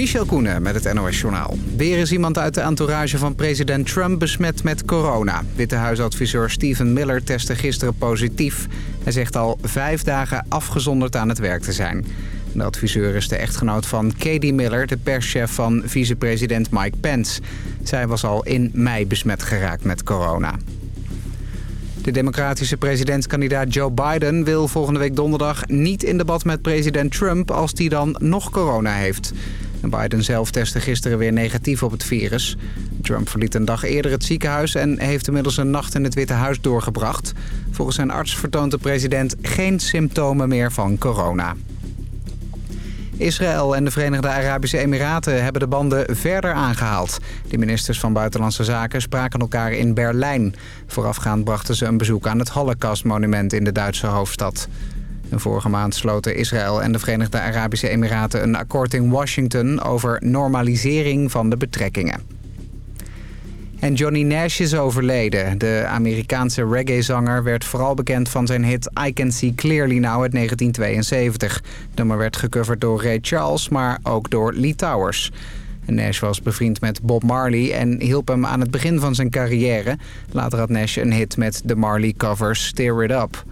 Michel Koenen met het NOS-journaal. Weer is iemand uit de entourage van president Trump besmet met corona. Witte Huisadviseur Stephen Miller testte gisteren positief. Hij zegt al vijf dagen afgezonderd aan het werk te zijn. De adviseur is de echtgenoot van Katie Miller, de perschef van vicepresident Mike Pence. Zij was al in mei besmet geraakt met corona. De democratische presidentskandidaat Joe Biden wil volgende week donderdag niet in debat met president Trump als die dan nog corona heeft. Biden zelf testte gisteren weer negatief op het virus. Trump verliet een dag eerder het ziekenhuis en heeft inmiddels een nacht in het Witte Huis doorgebracht. Volgens zijn arts vertoont de president geen symptomen meer van corona. Israël en de Verenigde Arabische Emiraten hebben de banden verder aangehaald. De ministers van Buitenlandse Zaken spraken elkaar in Berlijn. Voorafgaand brachten ze een bezoek aan het Holocaustmonument in de Duitse hoofdstad. Vorige maand sloten Israël en de Verenigde Arabische Emiraten een akkoord in Washington over normalisering van de betrekkingen. En Johnny Nash is overleden. De Amerikaanse reggae-zanger werd vooral bekend van zijn hit I Can See Clearly Now uit 1972. De nummer werd gecoverd door Ray Charles, maar ook door Lee Towers. Nash was bevriend met Bob Marley en hielp hem aan het begin van zijn carrière. Later had Nash een hit met de Marley-cover Steer It Up.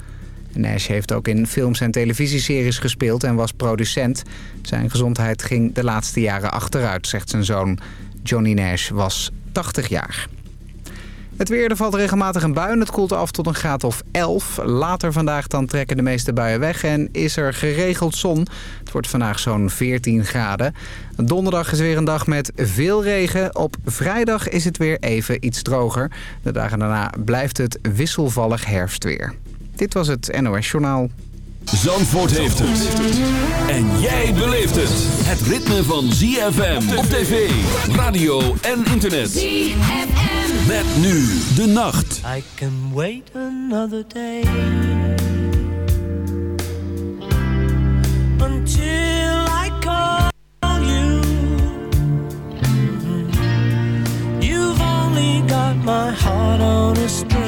Nash heeft ook in films en televisieseries gespeeld en was producent. Zijn gezondheid ging de laatste jaren achteruit, zegt zijn zoon. Johnny Nash was 80 jaar. Het weer, er valt regelmatig een bui en het koelt af tot een graad of 11. Later vandaag dan trekken de meeste buien weg en is er geregeld zon. Het wordt vandaag zo'n 14 graden. Donderdag is weer een dag met veel regen. Op vrijdag is het weer even iets droger. De dagen daarna blijft het wisselvallig herfstweer. Dit was het NOS Journaal. Zandvoort heeft het. En jij beleeft het. Het ritme van ZFM op tv, radio en internet. ZFM. Met nu de nacht. I can wait another day. Until I call you. You've only got my heart on a string.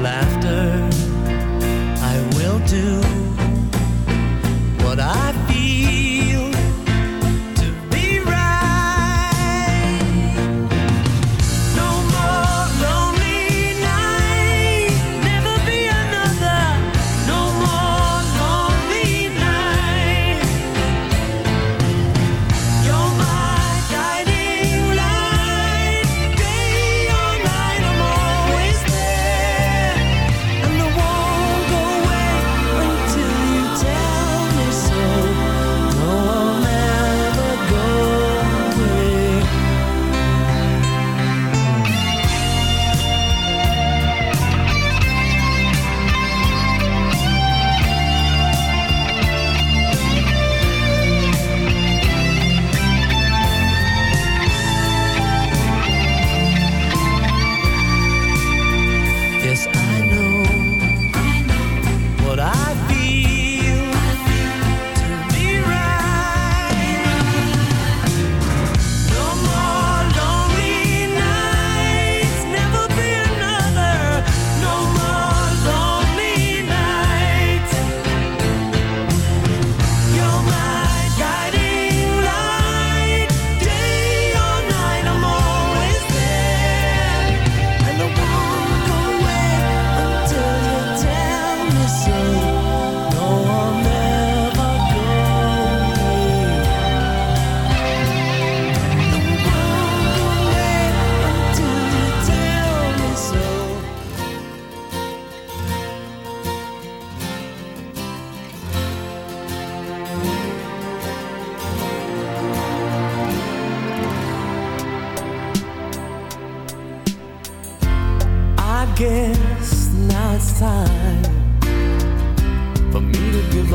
laughter, I will do.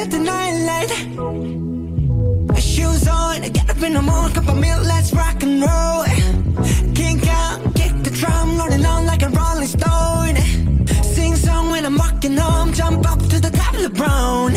with the nightlight. Shoes on, get up in the morning, cup of milk, let's rock and roll. Kink out, kick the drum, rolling on like a rolling stone. Sing song when I'm walking home, jump up to the top of the brown.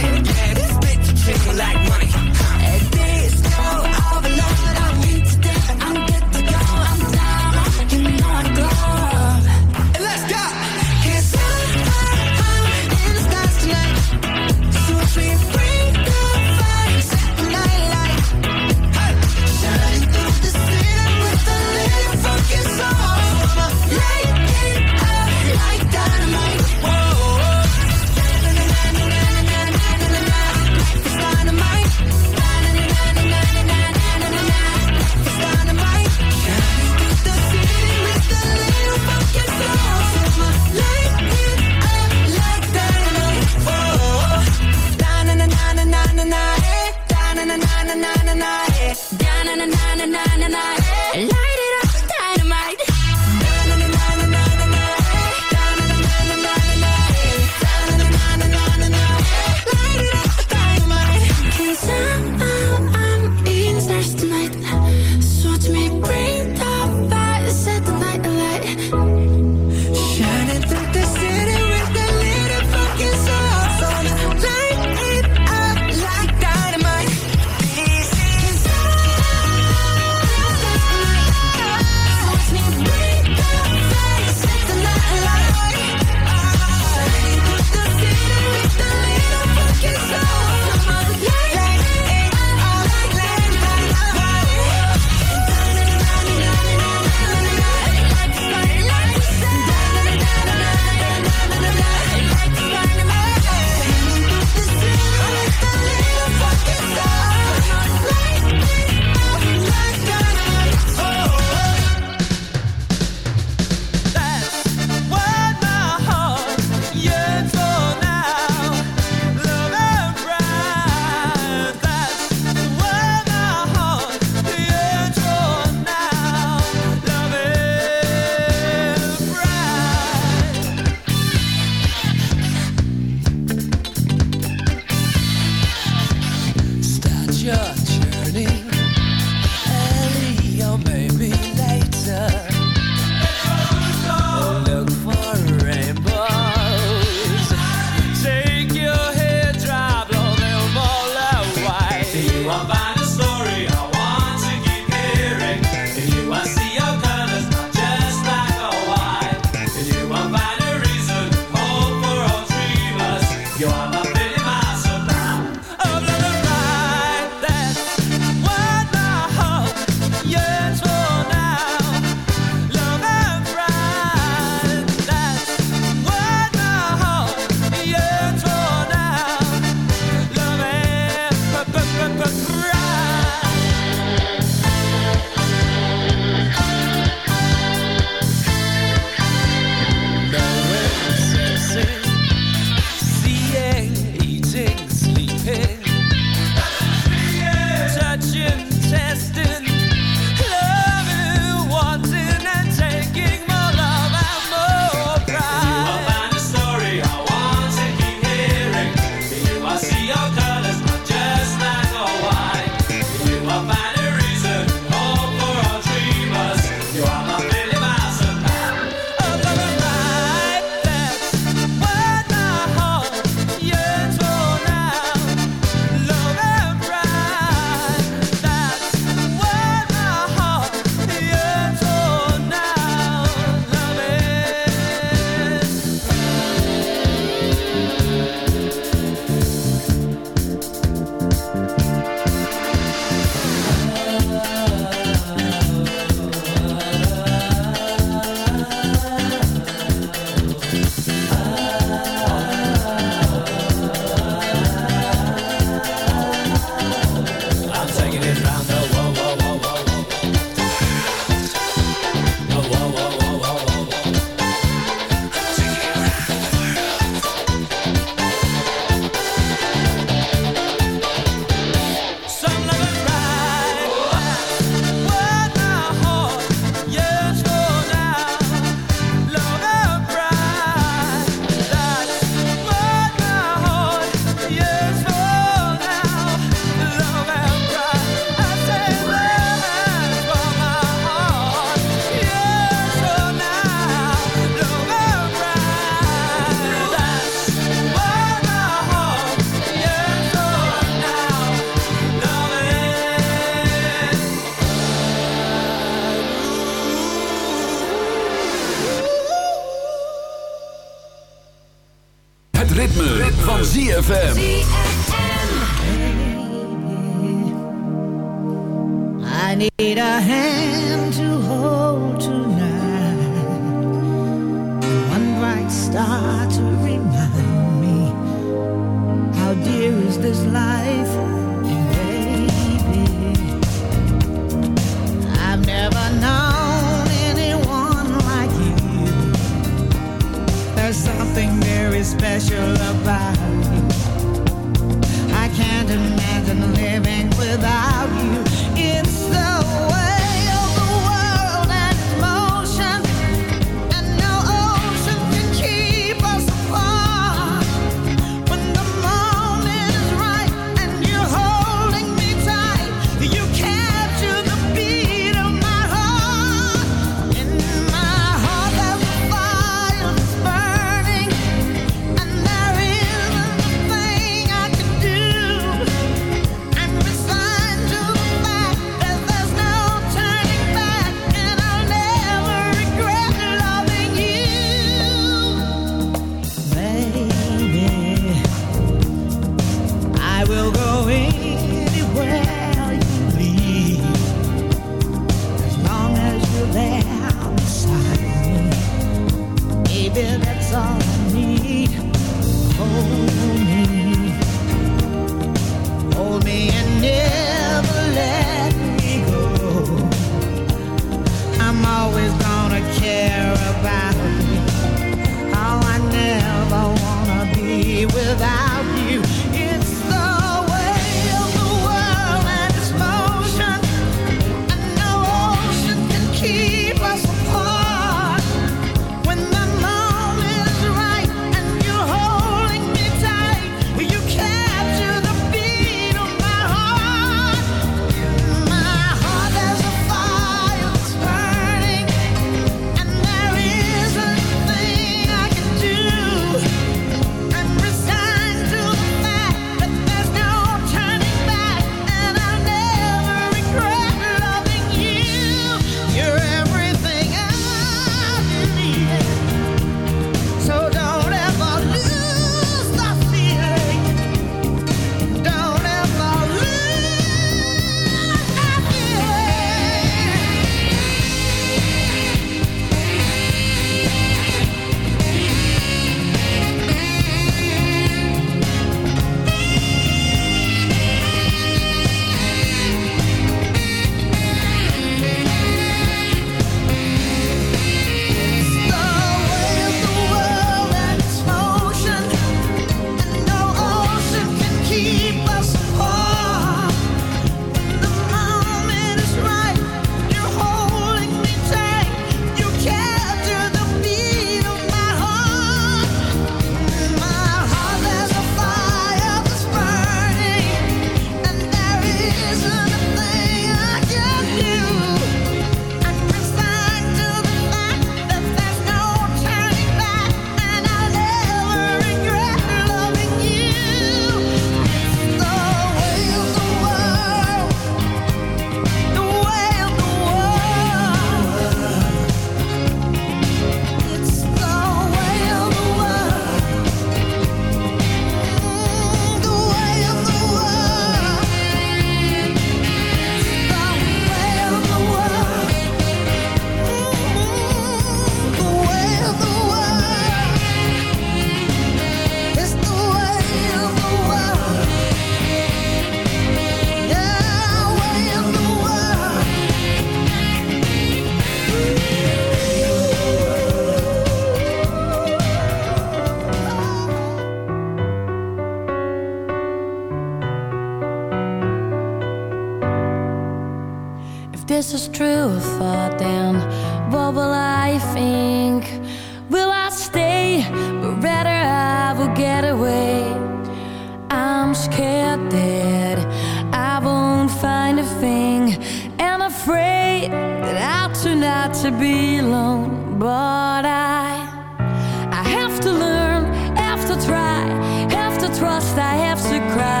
I have to cry,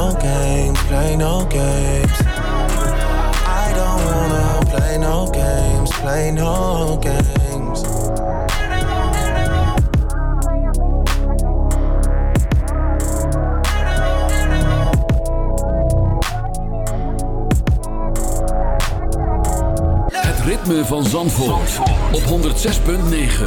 no play no games. I don't wanna play no games, play no games. Het ritme van Zandvoort, Zandvoort. op 106.9 negen.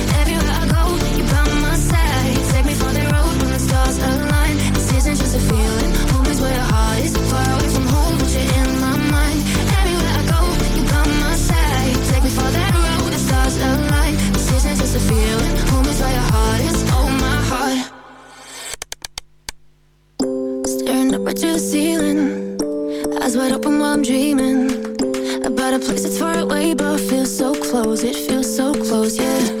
I'm dreaming about a place that's far away but feels so close. It feels so close, yeah.